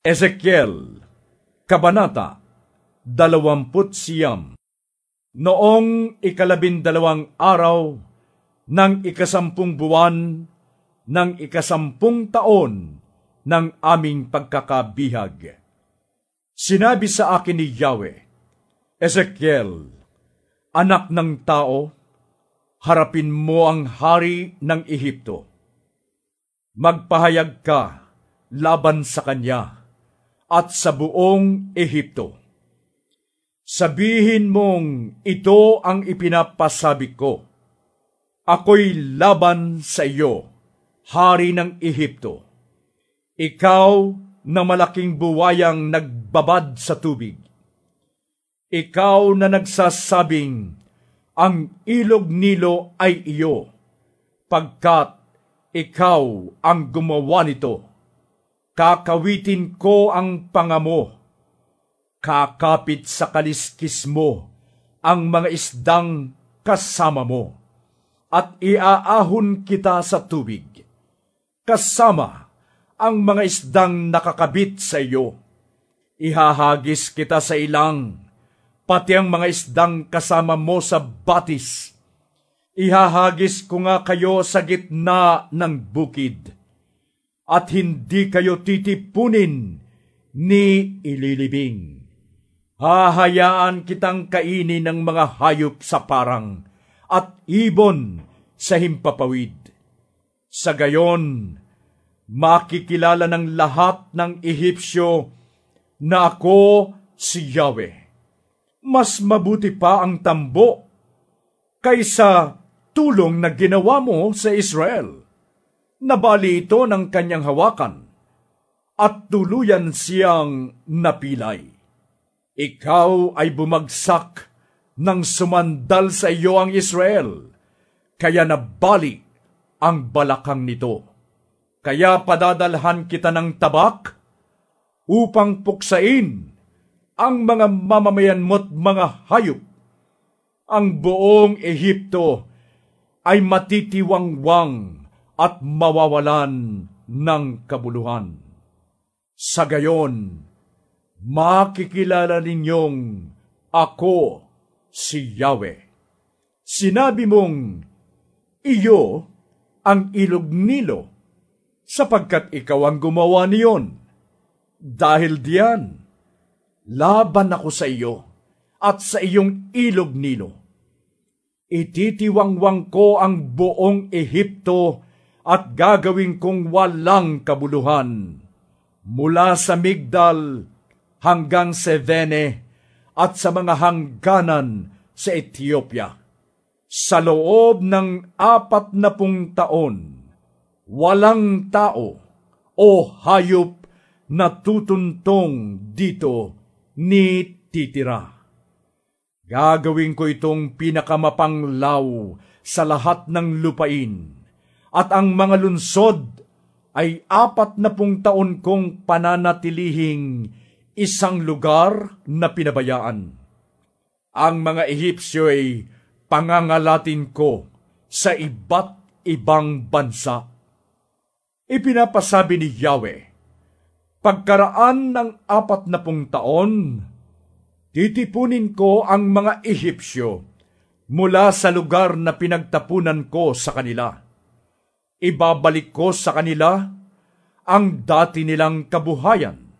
Ezekiel, Kabanata, Dalawamput Siyam Noong ikalabindalawang araw ng ikasampung buwan ng ikasampung taon ng aming pagkakabihag. Sinabi sa akin ni Yahweh, Ezekiel, anak ng tao, harapin mo ang hari ng Ehipto. Magpahayag ka laban sa kanya at sa buong Ehipto. Sabihin mong ito ang ipinapasabi ko. Ako'y laban sa iyo, hari ng Ehipto. Ikaw na malaking buwayang nagbabad sa tubig. Ikaw na nagsasabing, ang ilog Nilo ay iyo, pagkat ikaw ang gumawa nito Kakawitin ko ang pangamo. Kakapit sa kaliskis mo ang mga isdang kasama mo. At iaahon kita sa tubig. Kasama ang mga isdang nakakabit sa iyo. Ihahagis kita sa ilang, pati ang mga isdang kasama mo sa batis. Ihahagis ko nga kayo sa gitna ng bukid at hindi kayo titipunin ni ililibing. Hahayaan kitang kainin ng mga hayop sa parang at ibon sa himpapawid. Sa gayon, makikilala ng lahat ng Ehipsyo na ako si Yahweh. Mas mabuti pa ang tambo kaysa tulong na ginawa mo sa Israel nabali ito ng kanyang hawakan at tuluyan siyang napilay. Ikaw ay bumagsak nang sumandal sa iyo ang Israel, kaya nabali ang balakang nito. Kaya padadalhan kita ng tabak upang puksain ang mga mamamayan mo't mga hayop. Ang buong Ehipto ay matitiwangwang at mawawalan ng kabuluhan. Sa gayon, makikilala ninyong ako si Yahweh. Sinabi mong, iyo ang ilog Nilo, sapagkat ikaw ang gumawa niyon. Dahil diyan, laban ako sa iyo at sa iyong ilog Nilo. Ititiwangwang ko ang buong Ehipto at gagawin kong walang kabuluhan. Mula sa Migdal hanggang Sevene at sa mga hangganan sa Ethiopia. Sa loob ng apat na pung taon, walang tao o hayop na tutuntong dito ni titira. Gagawin ko itong pinakamapanglaw sa lahat ng lupain at ang mga lunsod ay apat na pung taon kong pananatilihing isang lugar na pinabayaan. Ang mga Ehipsyo ay pangangalatin ko sa iba't ibang bansa. Ipinapasabi ni Yahweh, pagkaraan ng apat na pung taon, titipunin ko ang mga Ehipsyo mula sa lugar na pinagtapunan ko sa kanila ibabalik ko sa kanila ang dati nilang kabuhayan,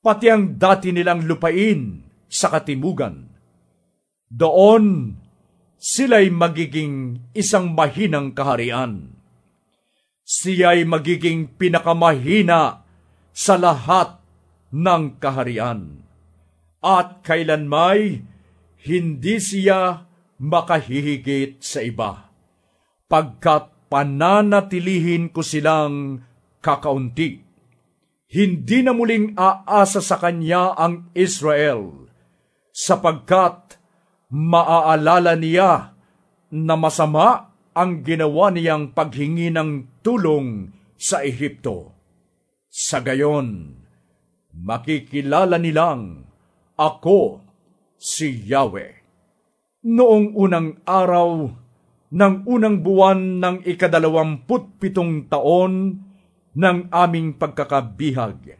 pati ang dati nilang lupain sa katimugan. Doon, sila'y magiging isang mahinang kaharian. Siya'y magiging pinakamahina sa lahat ng kaharian. At kailanmay, hindi siya makahihigit sa iba. Pagkat pananatilihin ko silang kakaunti. Hindi na muling aasa sa kanya ang Israel, sapagkat maaalala niya na masama ang ginawa niyang paghingi ng tulong sa Ehipto. Sa gayon, makikilala nilang ako si Yahweh. Noong unang araw, ng unang buwan ng ikadalawamput pitong taon ng aming pagkakabihag.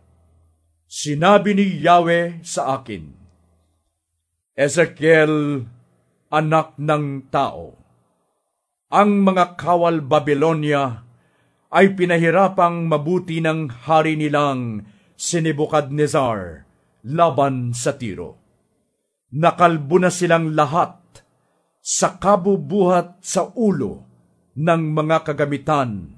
Sinabi ni Yahweh sa akin, Ezekiel, anak ng tao, ang mga kawal Babylonia ay pinahirapang mabuti ng hari nilang si Nebuchadnezzar laban sa Tiro. Nakalbo na silang lahat sa kabubuhat sa ulo ng mga kagamitan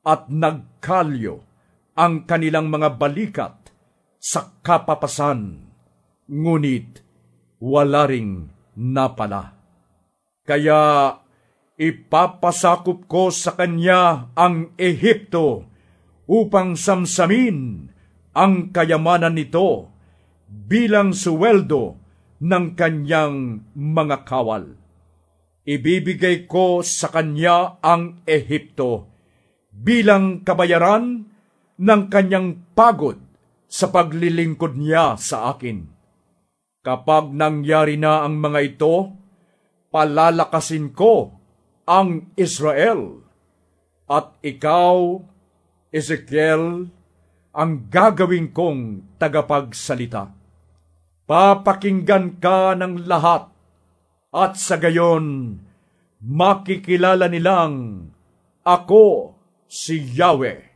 at nagkalyo ang kanilang mga balikat sa kapapasan, ngunit wala ring napala. Kaya ipapasakop ko sa kanya ang Ehipto upang samsamin ang kayamanan nito bilang suweldo ng kanyang mga kawal. Ibibigay ko sa kanya ang Ehipto bilang kabayaran ng kanyang pagod sa paglilingkod niya sa akin. Kapag nangyari na ang mga ito, palalakasin ko ang Israel. At ikaw, Ezekiel, ang gagawin kong tagapagsalita. Papakinggan ka ng lahat at sa gayon makikilala nilang ako si Yahweh.